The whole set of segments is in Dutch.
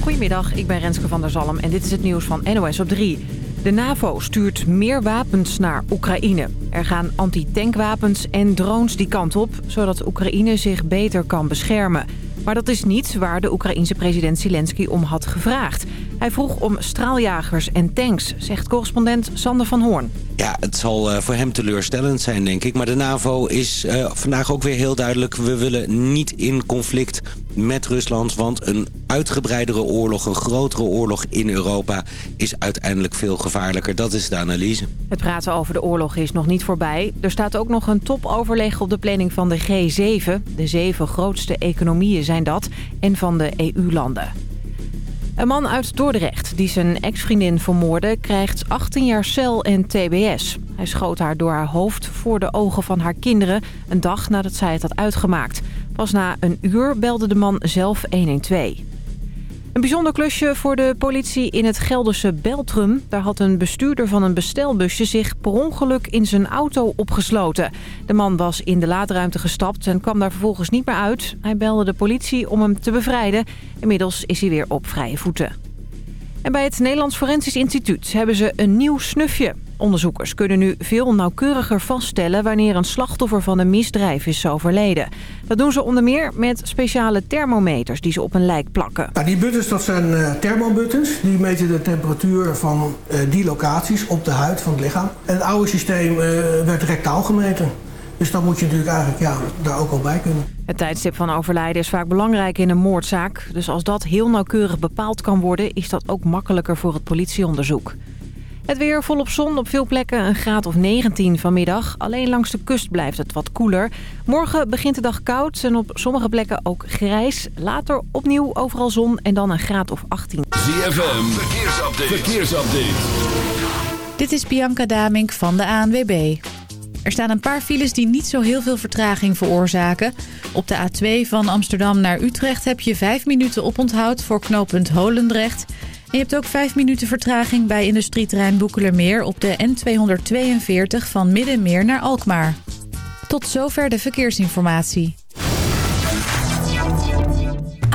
Goedemiddag, ik ben Renske van der Zalm en dit is het nieuws van NOS op 3. De NAVO stuurt meer wapens naar Oekraïne. Er gaan antitankwapens en drones die kant op... zodat Oekraïne zich beter kan beschermen. Maar dat is niet waar de Oekraïense president Zelensky om had gevraagd. Hij vroeg om straaljagers en tanks, zegt correspondent Sander van Hoorn. Ja, het zal uh, voor hem teleurstellend zijn, denk ik. Maar de NAVO is uh, vandaag ook weer heel duidelijk... we willen niet in conflict met Rusland... want een uitgebreidere oorlog, een grotere oorlog in Europa... is uiteindelijk veel gevaarlijker. Dat is de analyse. Het praten over de oorlog is nog niet voorbij. Er staat ook nog een topoverleg op de planning van de G7. De zeven grootste economieën zijn dat en van de EU-landen. Een man uit Dordrecht die zijn ex-vriendin vermoordde... krijgt 18 jaar cel en tbs. Hij schoot haar door haar hoofd voor de ogen van haar kinderen... een dag nadat zij het had uitgemaakt. Pas na een uur belde de man zelf 112. Een bijzonder klusje voor de politie in het Gelderse Beltrum. Daar had een bestuurder van een bestelbusje zich per ongeluk in zijn auto opgesloten. De man was in de laadruimte gestapt en kwam daar vervolgens niet meer uit. Hij belde de politie om hem te bevrijden. Inmiddels is hij weer op vrije voeten. En bij het Nederlands Forensisch Instituut hebben ze een nieuw snufje. Onderzoekers kunnen nu veel nauwkeuriger vaststellen... wanneer een slachtoffer van een misdrijf is overleden. Dat doen ze onder meer met speciale thermometers die ze op een lijk plakken. Nou, die buttons dat zijn uh, thermobuttons. Die meten de temperatuur van uh, die locaties op de huid van het lichaam. En het oude systeem uh, werd rectaal gemeten. Dus dan moet je natuurlijk eigenlijk ja, daar ook al bij kunnen. Het tijdstip van overlijden is vaak belangrijk in een moordzaak. Dus als dat heel nauwkeurig bepaald kan worden... is dat ook makkelijker voor het politieonderzoek. Het weer volop zon, op veel plekken een graad of 19 vanmiddag. Alleen langs de kust blijft het wat koeler. Morgen begint de dag koud en op sommige plekken ook grijs. Later opnieuw overal zon en dan een graad of 18. ZFM, verkeersupdate. verkeersupdate. Dit is Bianca Damink van de ANWB. Er staan een paar files die niet zo heel veel vertraging veroorzaken. Op de A2 van Amsterdam naar Utrecht heb je 5 minuten oponthoud voor knooppunt Holendrecht... En je hebt ook 5 minuten vertraging bij industrieterrein Boekelermeer op de N242 van Middenmeer naar Alkmaar. Tot zover de verkeersinformatie.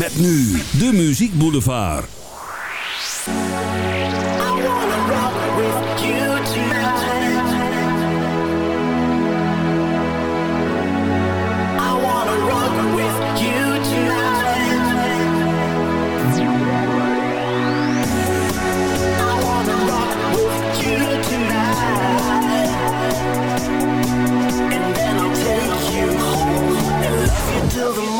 Met nu de Muziek Boulevard. till the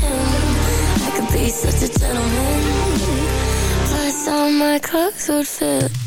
I could be such a gentleman. Plus, all my clothes would fit.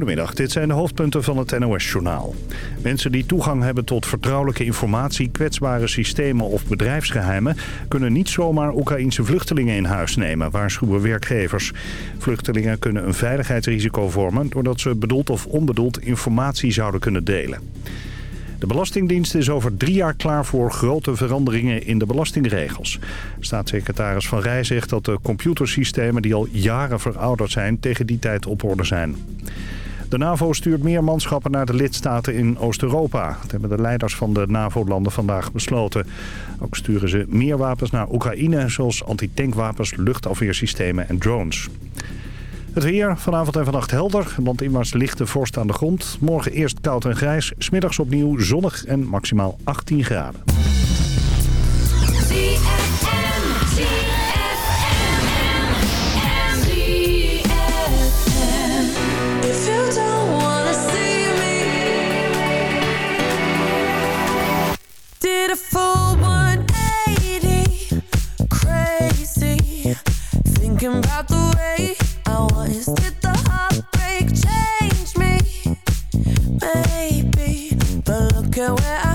Goedemiddag, dit zijn de hoofdpunten van het NOS-journaal. Mensen die toegang hebben tot vertrouwelijke informatie, kwetsbare systemen of bedrijfsgeheimen... kunnen niet zomaar Oekraïnse vluchtelingen in huis nemen, waarschuwen werkgevers. Vluchtelingen kunnen een veiligheidsrisico vormen... doordat ze bedoeld of onbedoeld informatie zouden kunnen delen. De Belastingdienst is over drie jaar klaar voor grote veranderingen in de belastingregels. Staatssecretaris Van Rij zegt dat de computersystemen die al jaren verouderd zijn tegen die tijd op orde zijn. De NAVO stuurt meer manschappen naar de lidstaten in Oost-Europa. Dat hebben de leiders van de NAVO-landen vandaag besloten. Ook sturen ze meer wapens naar Oekraïne, zoals antitankwapens, luchtafweersystemen en drones. Het weer vanavond en vannacht helder, want inwaarts lichte vorst aan de grond. Morgen eerst koud en grijs, smiddags opnieuw zonnig en maximaal 18 graden. About the way I was. Did the heartbreak change me? Maybe, but look at where I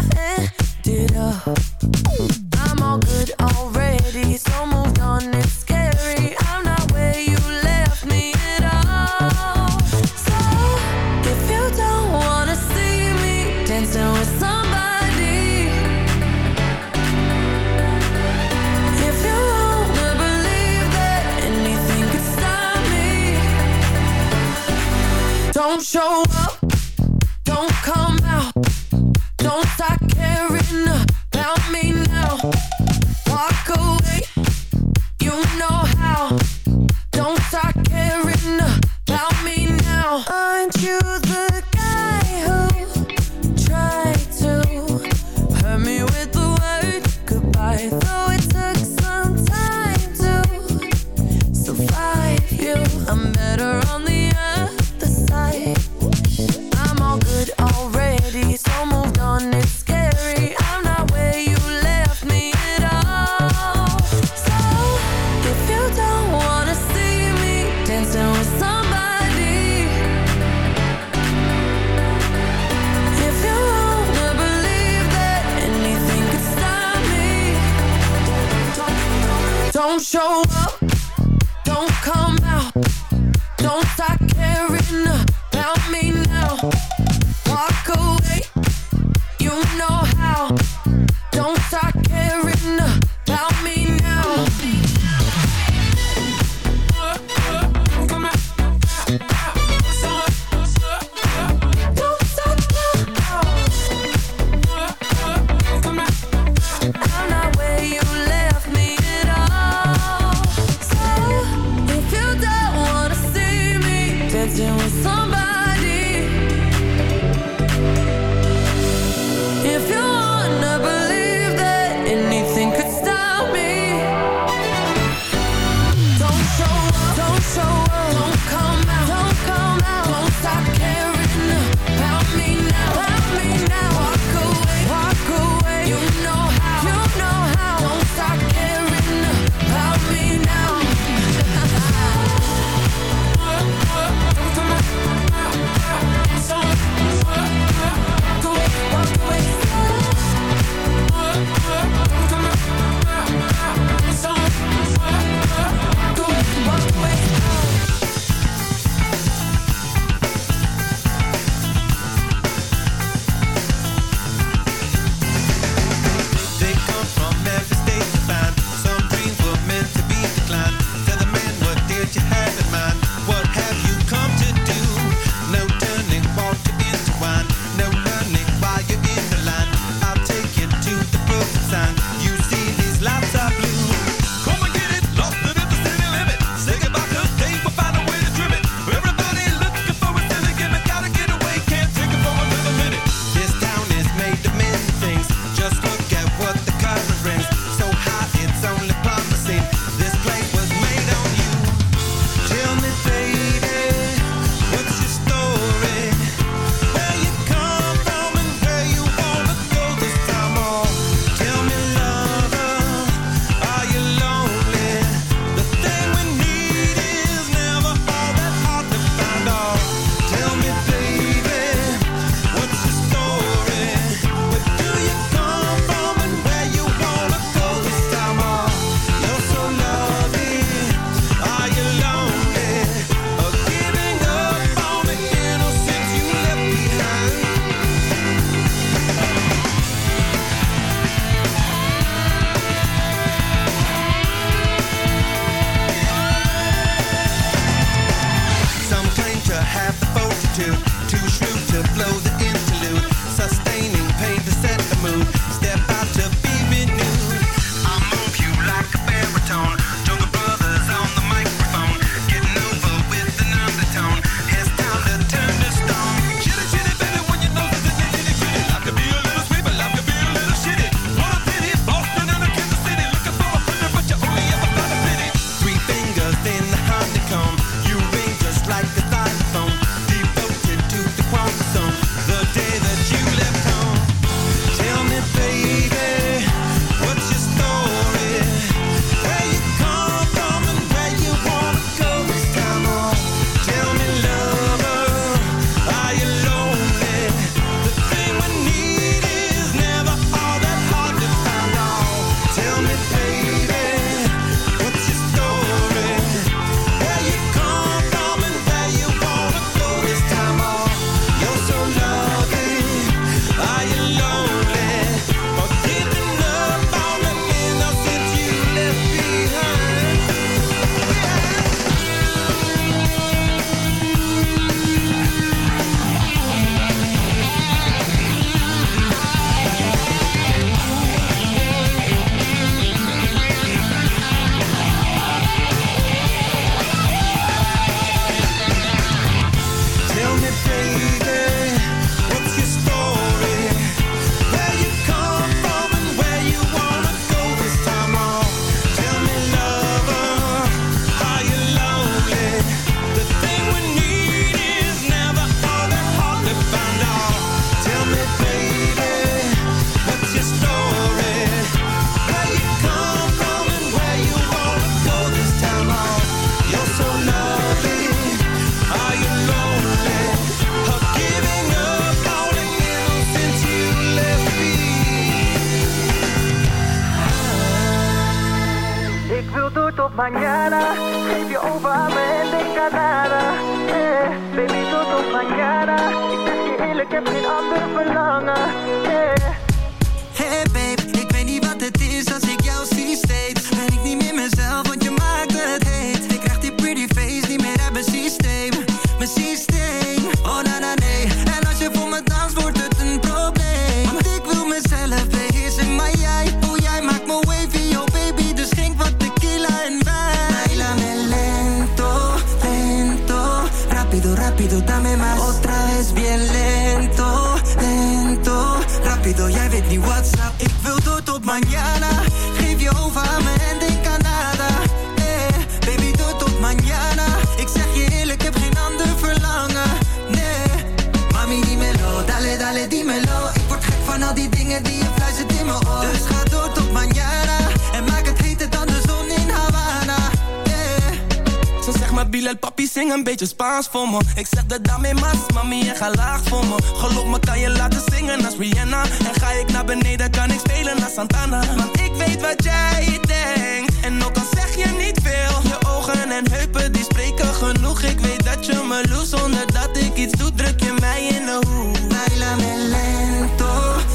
me kan je laten zingen als Rihanna. En ga ik naar beneden, kan ik spelen als Santana. Want ik weet wat jij denkt. En ook al zeg je niet veel Je ogen en heupen, die spreken genoeg. Ik weet dat je me loest, zonder dat ik iets doe. Druk je mij in de hoek. Bailame lento,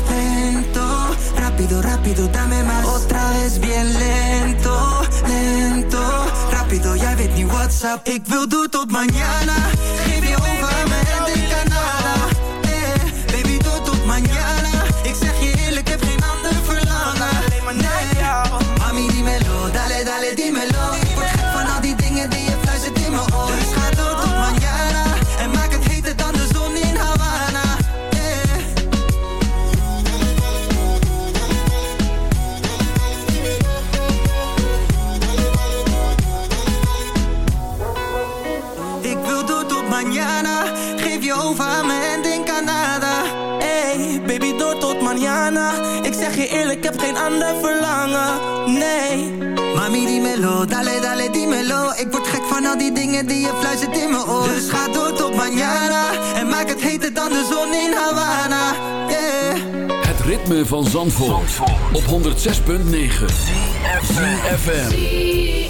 lento. Rápido, rápido, dame más. Otra vez bien lento, lento. Rápido, jij weet niet what's up Ik wil door tot mañana. Geef je over me mañana. Ik zeg je eerlijk, heb geen ander verlangen. Nee, Mami, dímelo, dale, verlangen. Nee. Mami, dímelo, dale, dale, dímelo Ik word gek van al die dingen die je fluistert in mijn oor. Dus ga door tot mañana En maak het heter dan de zon in Havana. Yeah. Het ritme van Zandvoort, op 106.9 ZFM.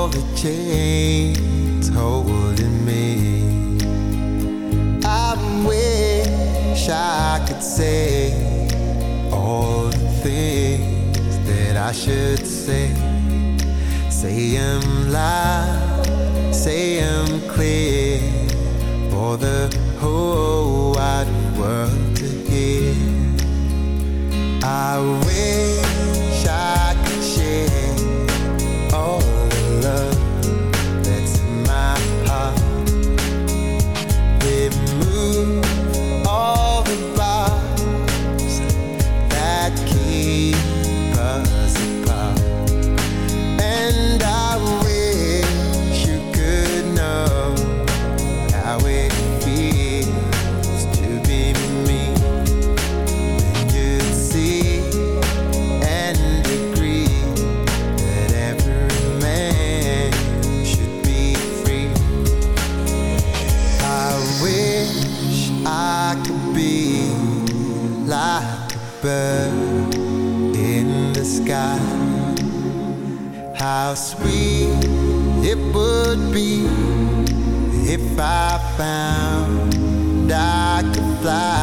all the chains holding me. I wish I could say all the things that I should say. Say them loud, say them clear for the whole wide world to hear. I wish. it would be if I found I could fly.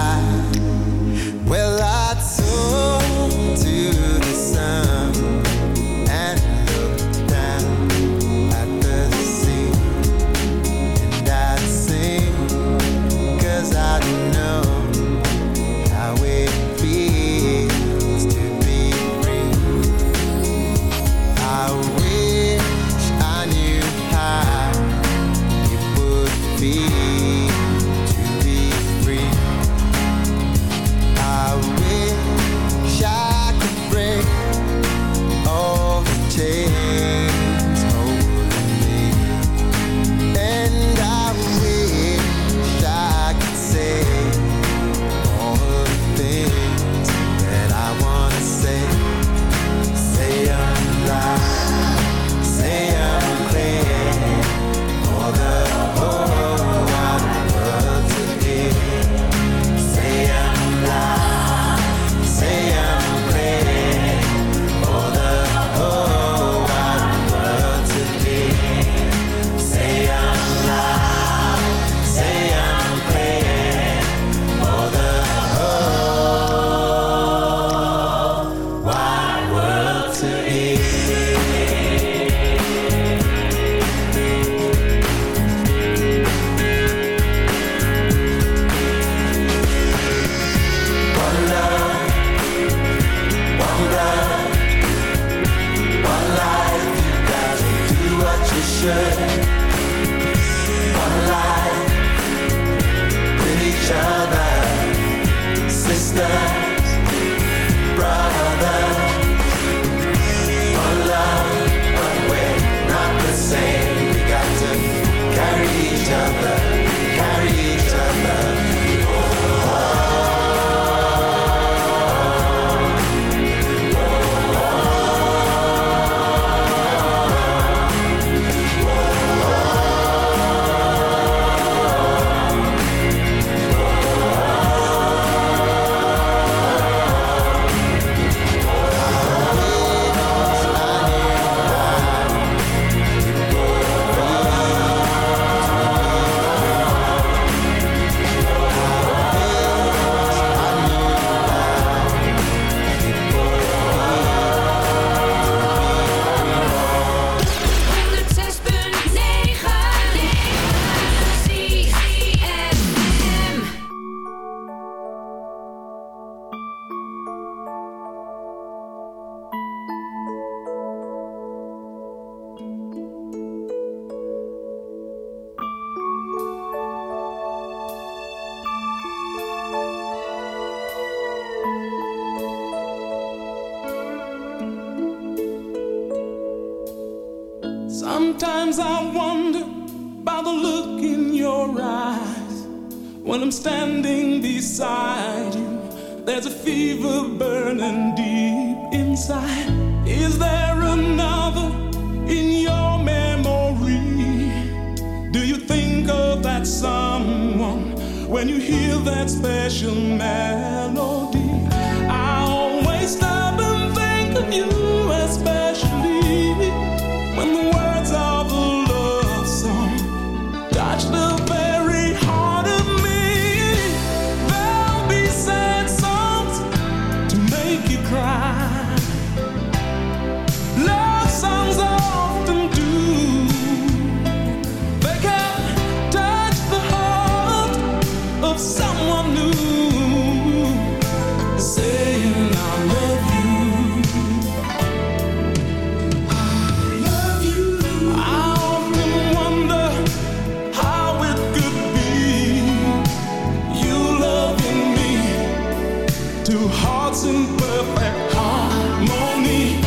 Two hearts in perfect harmony.